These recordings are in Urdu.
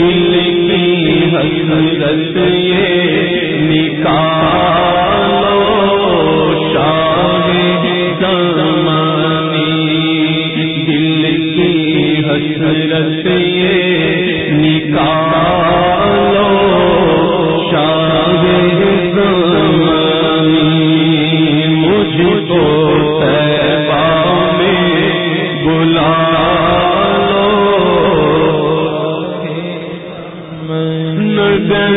دل کی حسرت یہ نکالو شاہ زمانی دل کی حسرت یہ نکالو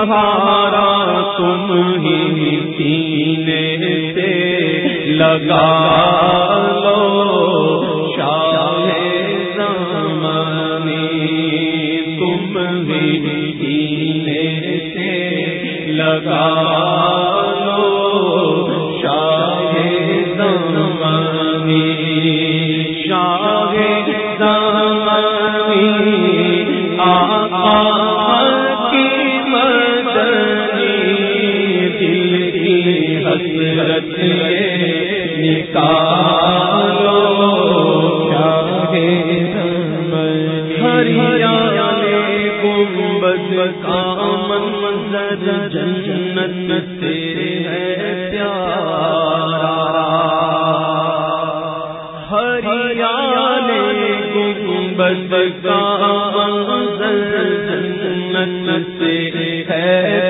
سہارا تم ہی پینے سے لگا من منظر جنت تیرے ہے پیارا۔ ہریانے گنبد کا جنت تیرے ہے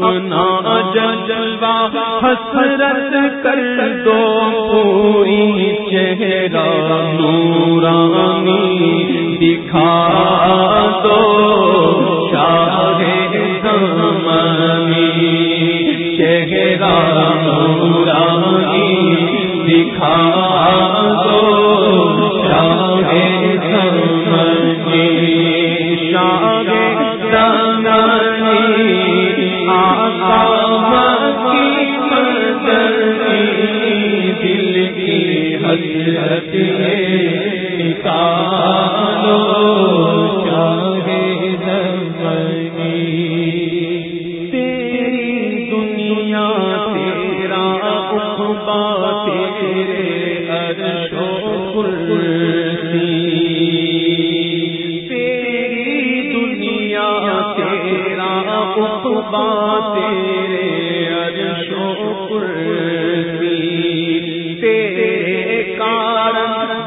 اپنا جلوہ حسرت کر دو پوری چہرہ نورانی دکھا دو شاہ زمانی چہرہ نورانی دکھا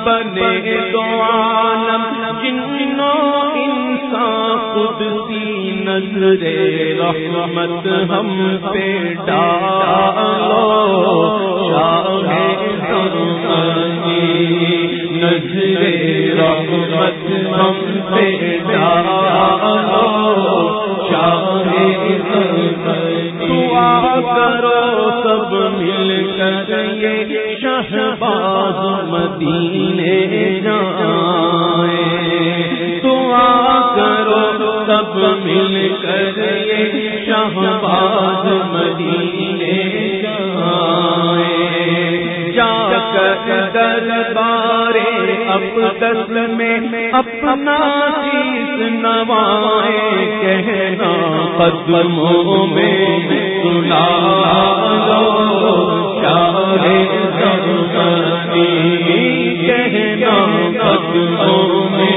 بنے دو عالم جنوں انسان قدسی نظر رحمت ہم پہ ڈالو۔ شاہ سرمنی نظر رحمت ہم پہ ڈالو۔ شاہ سرمنی دعا کرو سب مل کر یہ شہباز مدینے سب مل کر یہ شہباز مدینے جائیں۔ جا کر دربار اپدس میں اپنا چیز نوائے کہنا قدموں میں سنا لو شاہ سرمنی کہنا قدموں میں